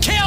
Kill!